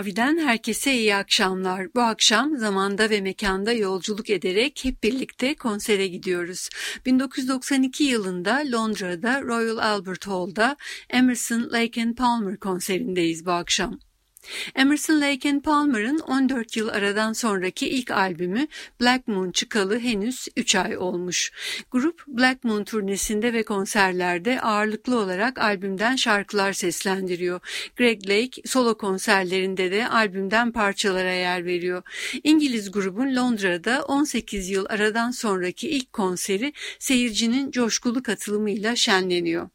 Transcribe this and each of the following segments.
Mavi'den herkese iyi akşamlar. Bu akşam zamanda ve mekanda yolculuk ederek hep birlikte konsere gidiyoruz. 1992 yılında Londra'da Royal Albert Hall'da Emerson, Lake and Palmer konserindeyiz bu akşam. Emerson Lake and Palmer'ın 14 yıl aradan sonraki ilk albümü Black Moon çıkalı henüz 3 ay olmuş. Grup Black Moon turnesinde ve konserlerde ağırlıklı olarak albümden şarkılar seslendiriyor. Greg Lake solo konserlerinde de albümden parçalara yer veriyor. İngiliz grubun Londra'da 18 yıl aradan sonraki ilk konseri seyircinin coşkulu katılımıyla şenleniyor.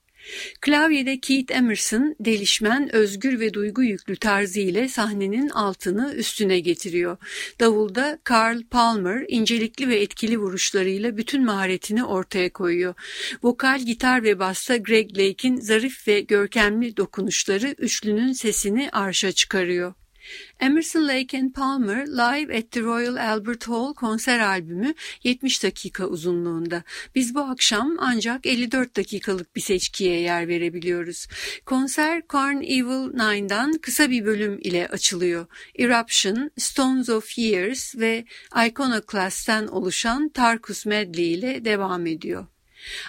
Klavyede Keith Emerson delişmen, özgür ve duygu yüklü tarzı ile sahnenin altını üstüne getiriyor. Davulda Carl Palmer incelikli ve etkili vuruşlarıyla bütün maharetini ortaya koyuyor. Vokal, gitar ve basta Greg Lake'in zarif ve görkemli dokunuşları üçlünün sesini arşa çıkarıyor. Emerson, Lake and Palmer Live at the Royal Albert Hall konser albümü 70 dakika uzunluğunda. Biz bu akşam ancak 54 dakikalık bir seçkiye yer verebiliyoruz. Konser Corn Evil 9'dan kısa bir bölüm ile açılıyor. Eruption, Stones of Years ve Iconoclast'ten oluşan Tarkus Medley ile devam ediyor.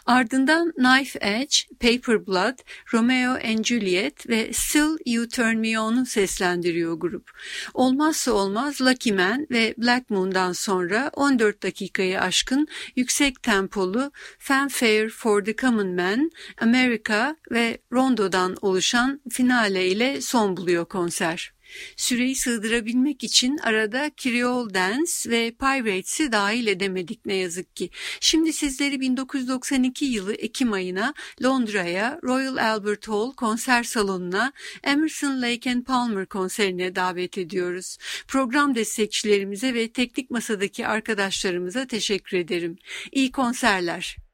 Ardından Knife Edge, Paper Blood, Romeo and Juliet ve Still You Turn Me On'u seslendiriyor grup. Olmazsa olmaz Lucky Man ve Black Moon'dan sonra 14 dakikayı aşkın yüksek tempolu Fanfare for the Common Man, America ve Rondo'dan oluşan finale ile son buluyor konser. Süreyi sığdırabilmek için arada Creole Dance ve Pirates'i dahil edemedik ne yazık ki. Şimdi sizleri 1992 yılı Ekim ayına Londra'ya Royal Albert Hall konser salonuna Emerson Lake and Palmer konserine davet ediyoruz. Program destekçilerimize ve teknik masadaki arkadaşlarımıza teşekkür ederim. İyi konserler.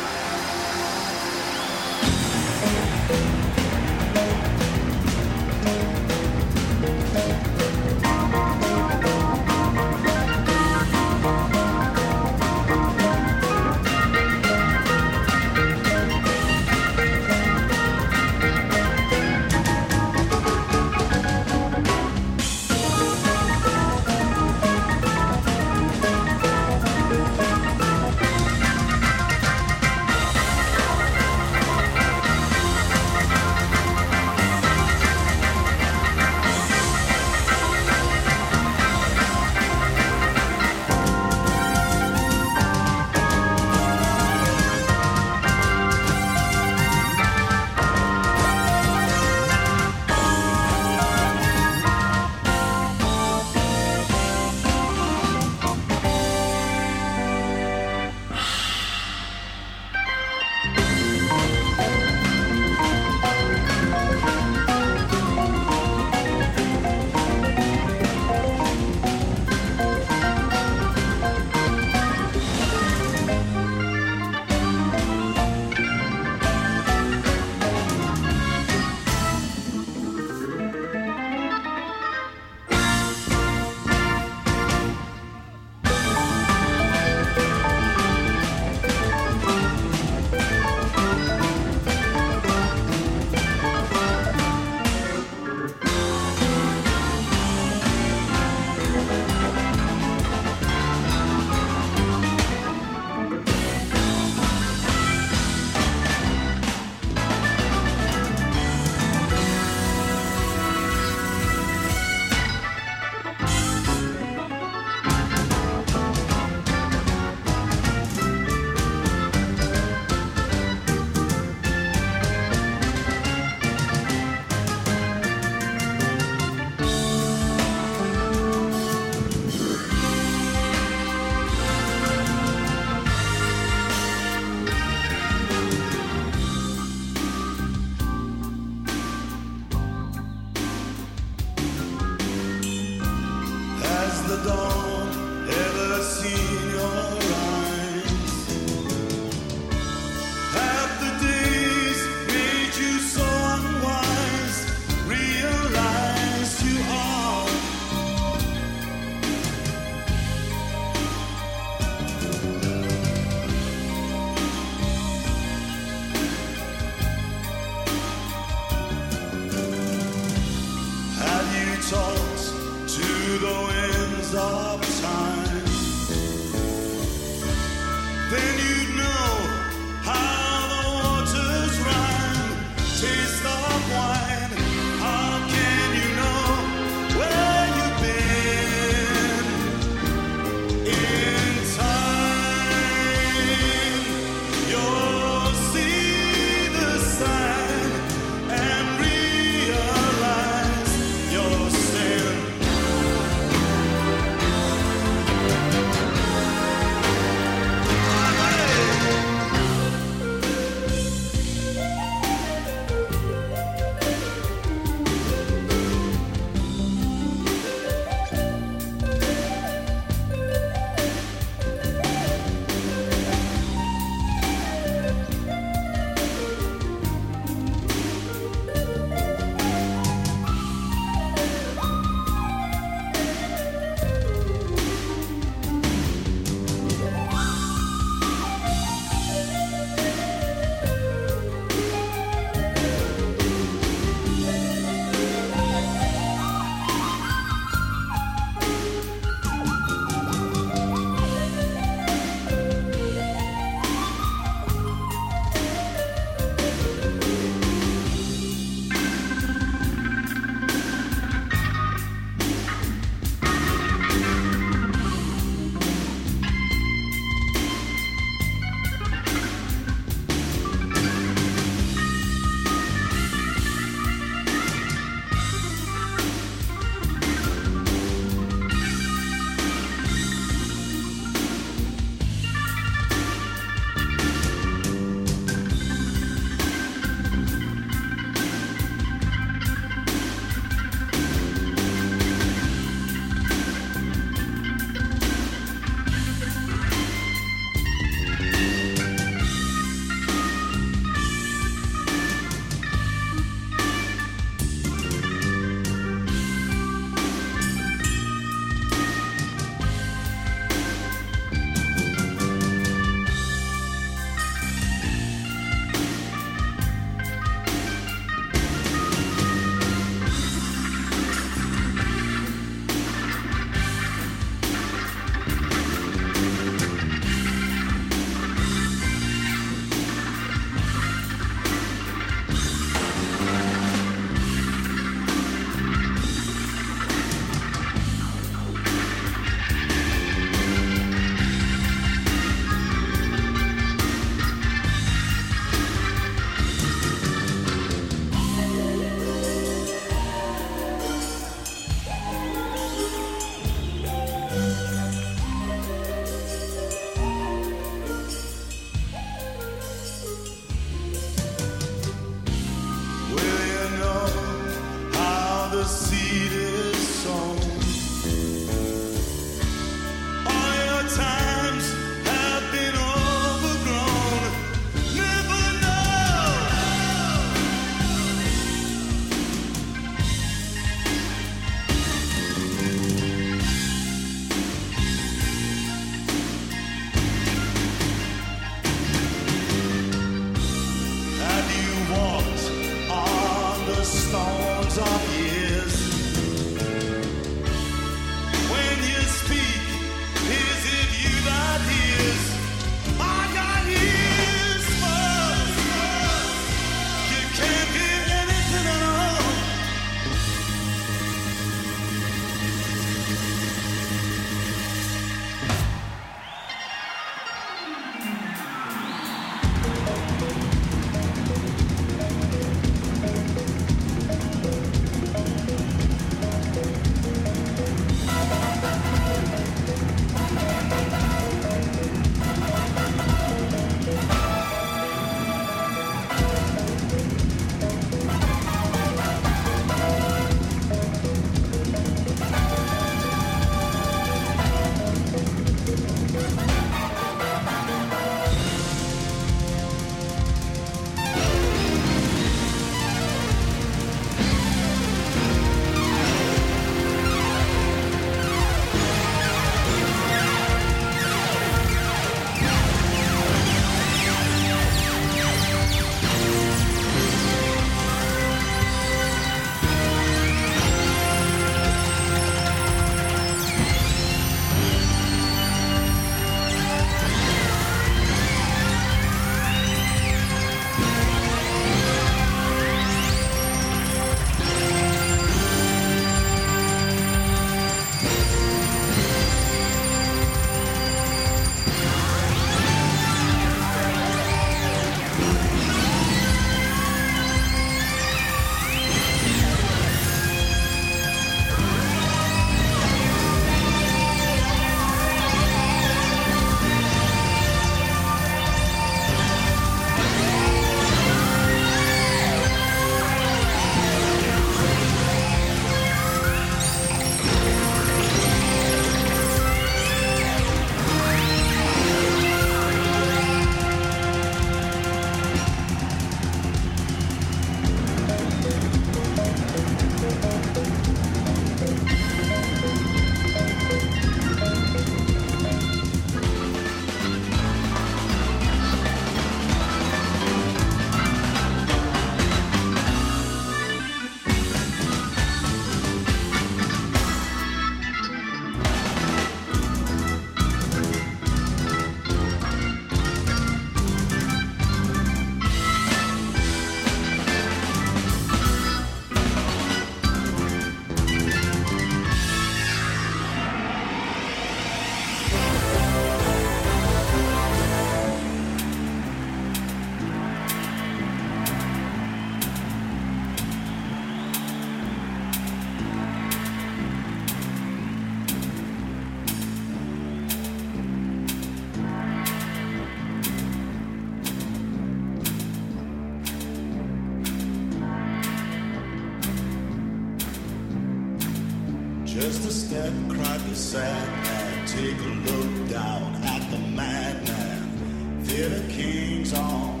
A step, cried the sad man. Take a look down at the madman. Fear the king's on.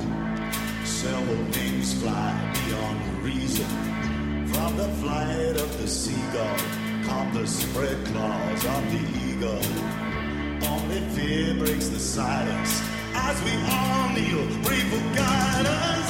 Silver wings fly beyond reason. From the flight of the seagull come the spread claws of the eagle. Only fear breaks the silence as we all kneel, pray for guidance.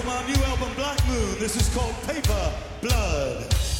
from our new album Black Moon. This is called Paper Blood.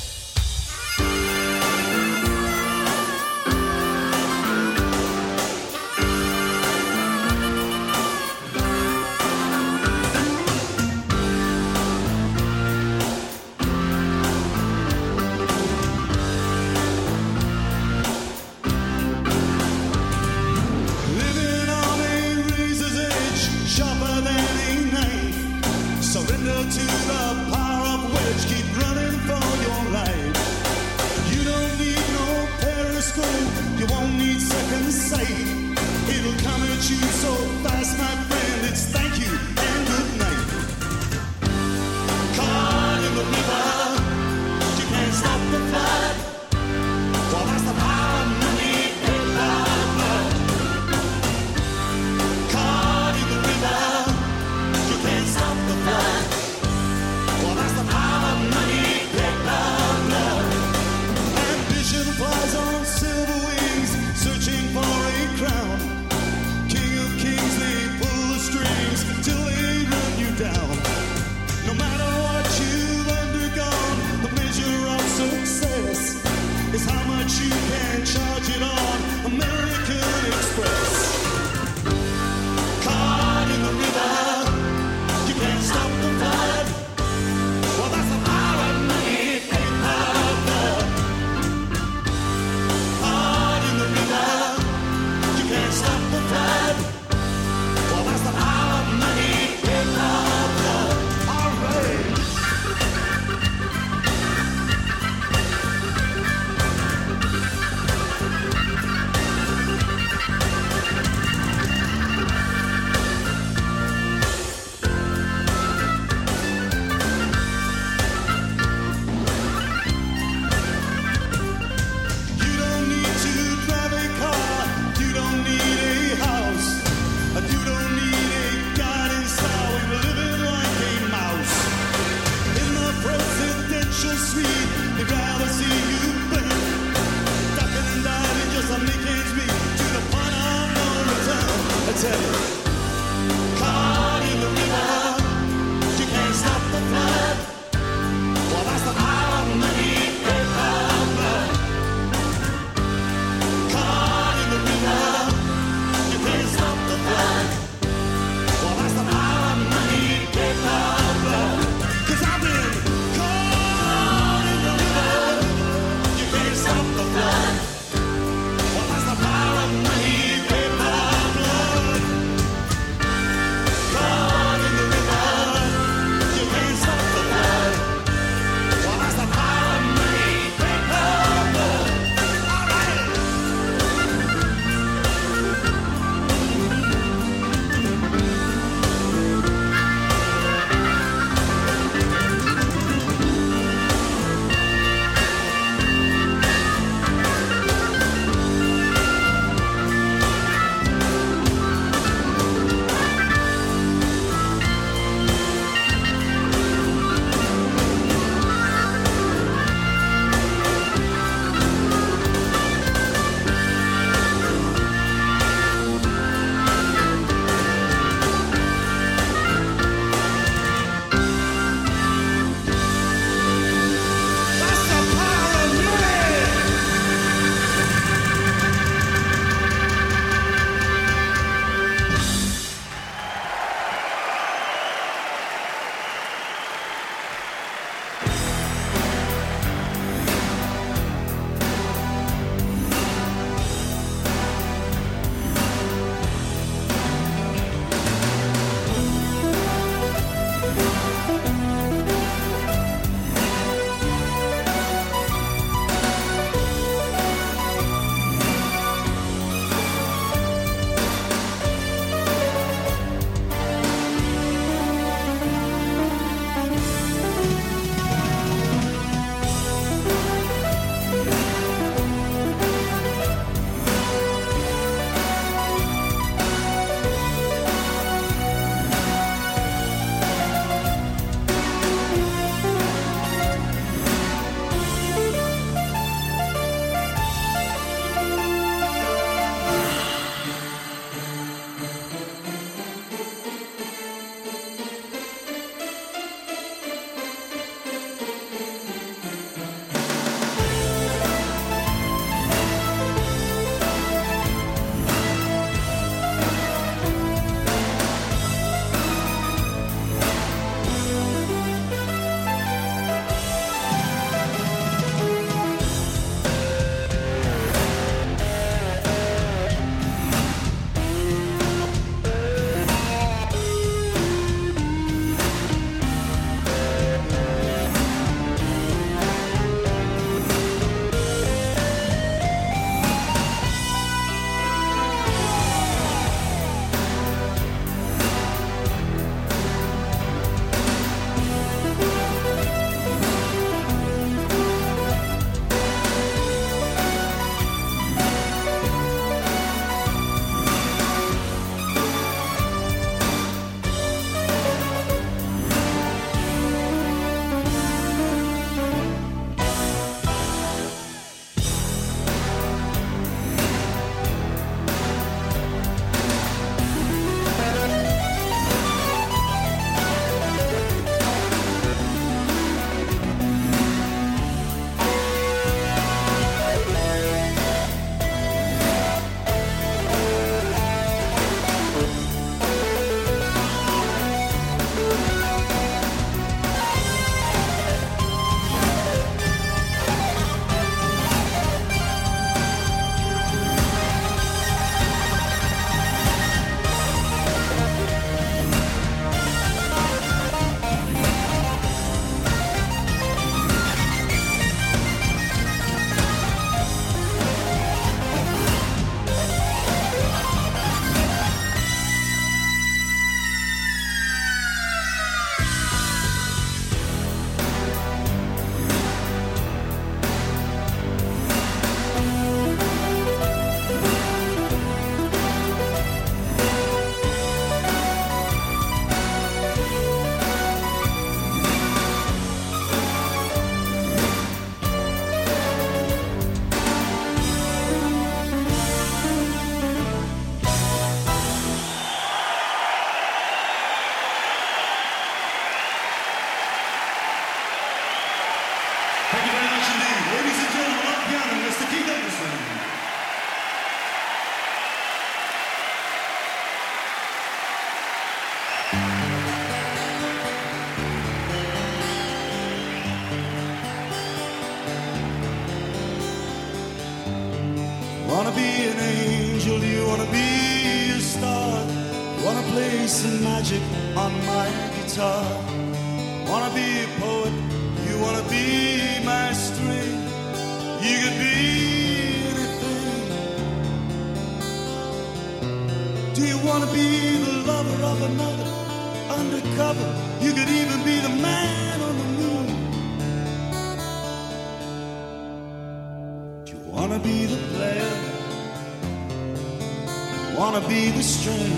strength.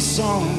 Song?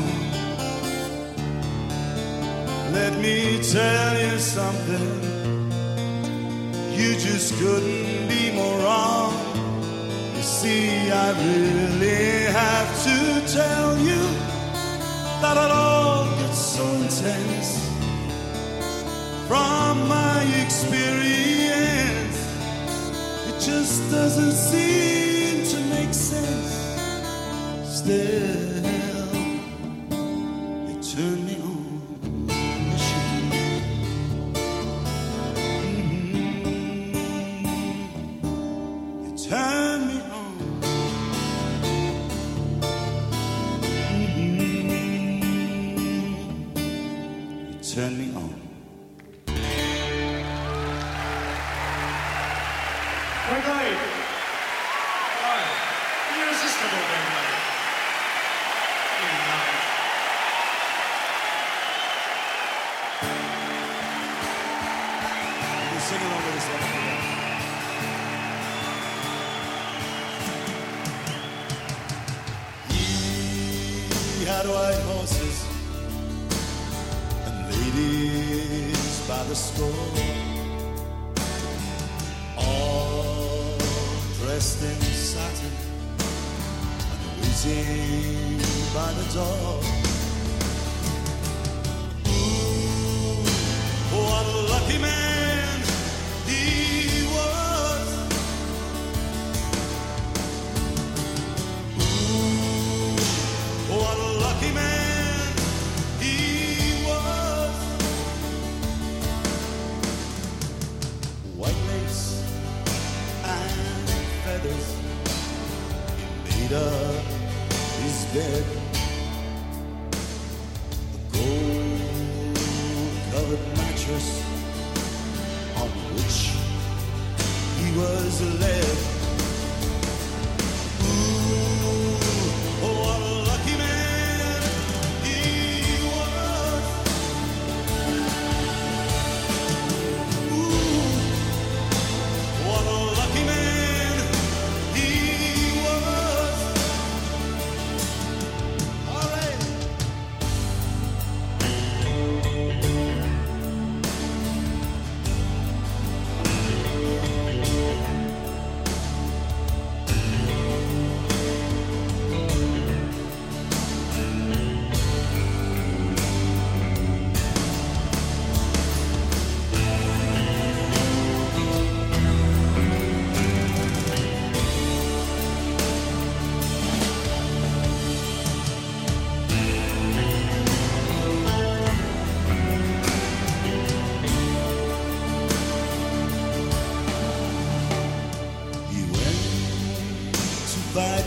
Turn me on.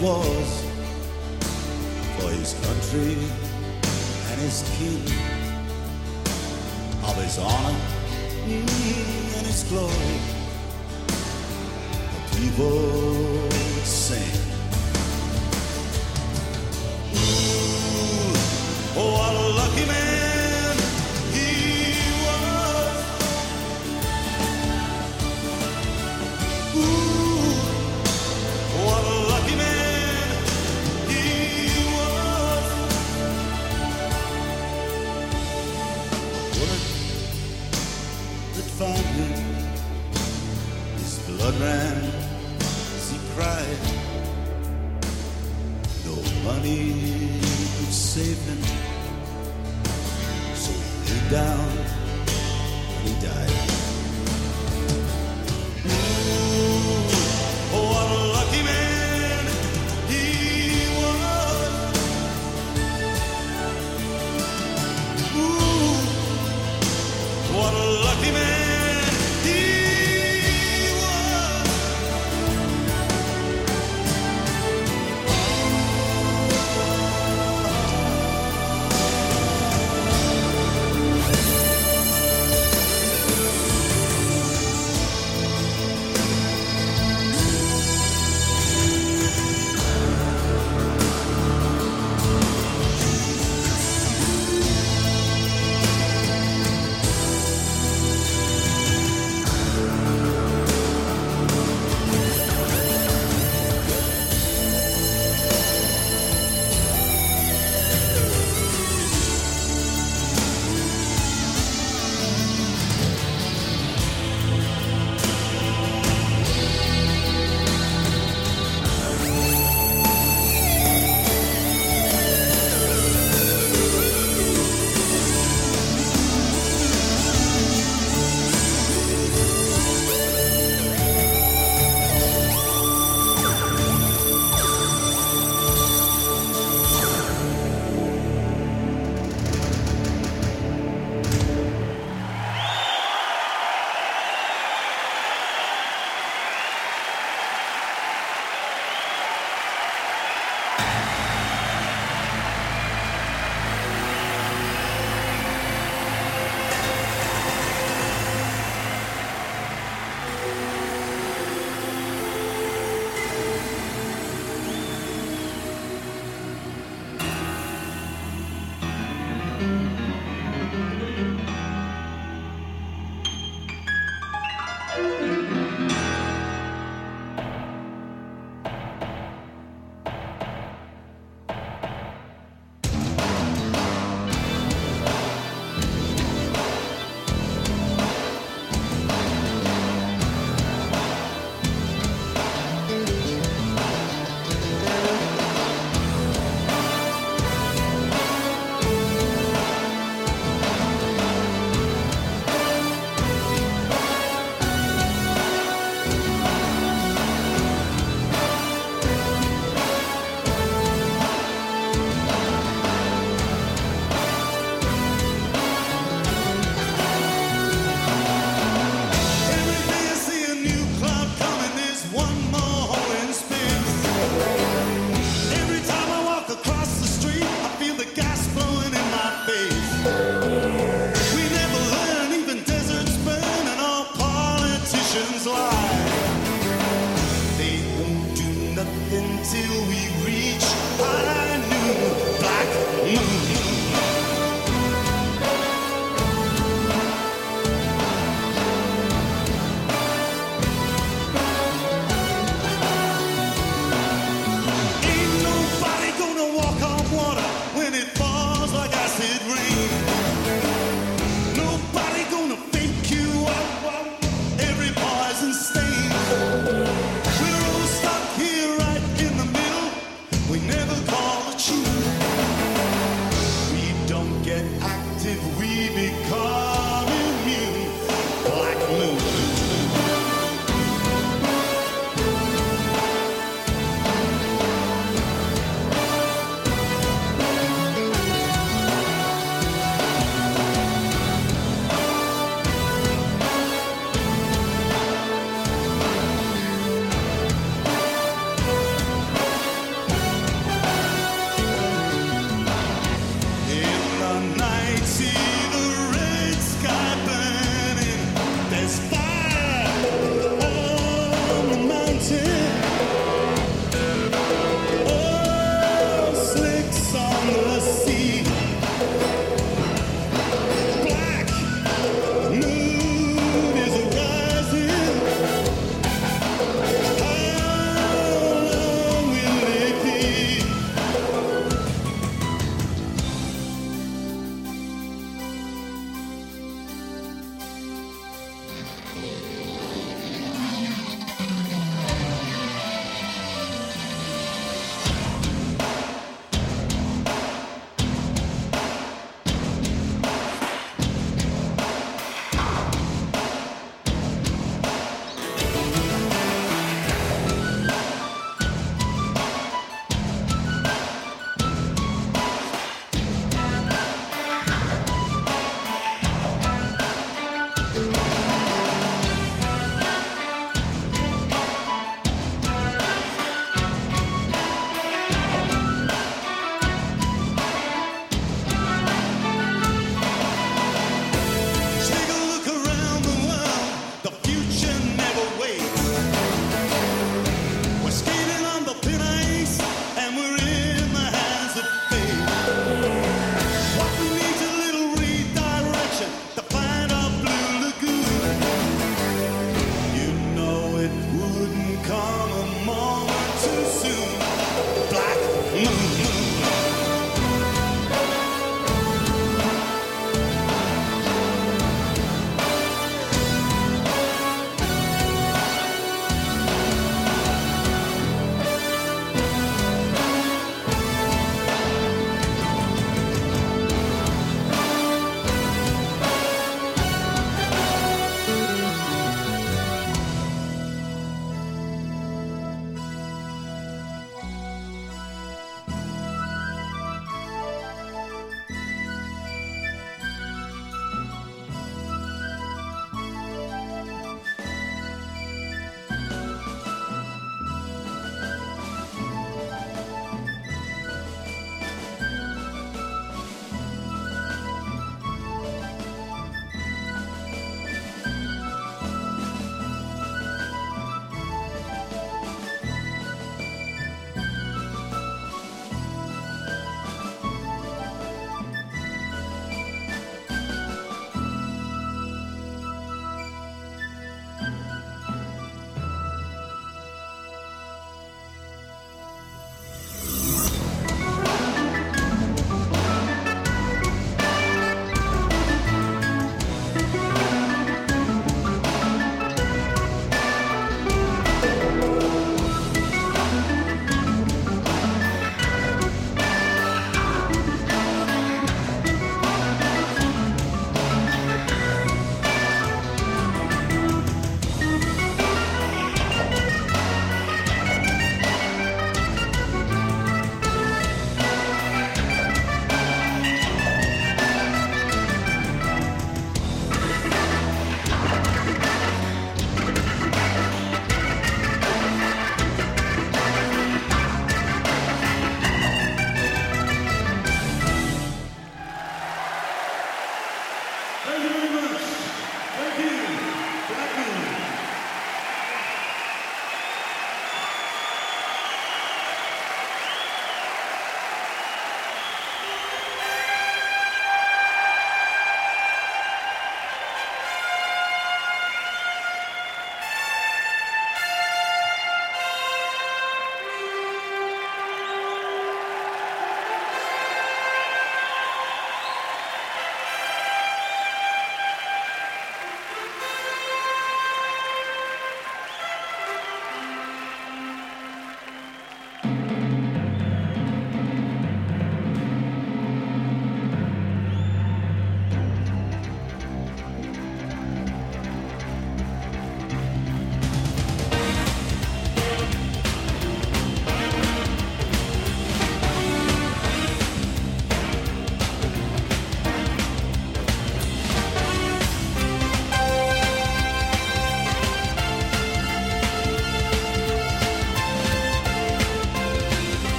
war.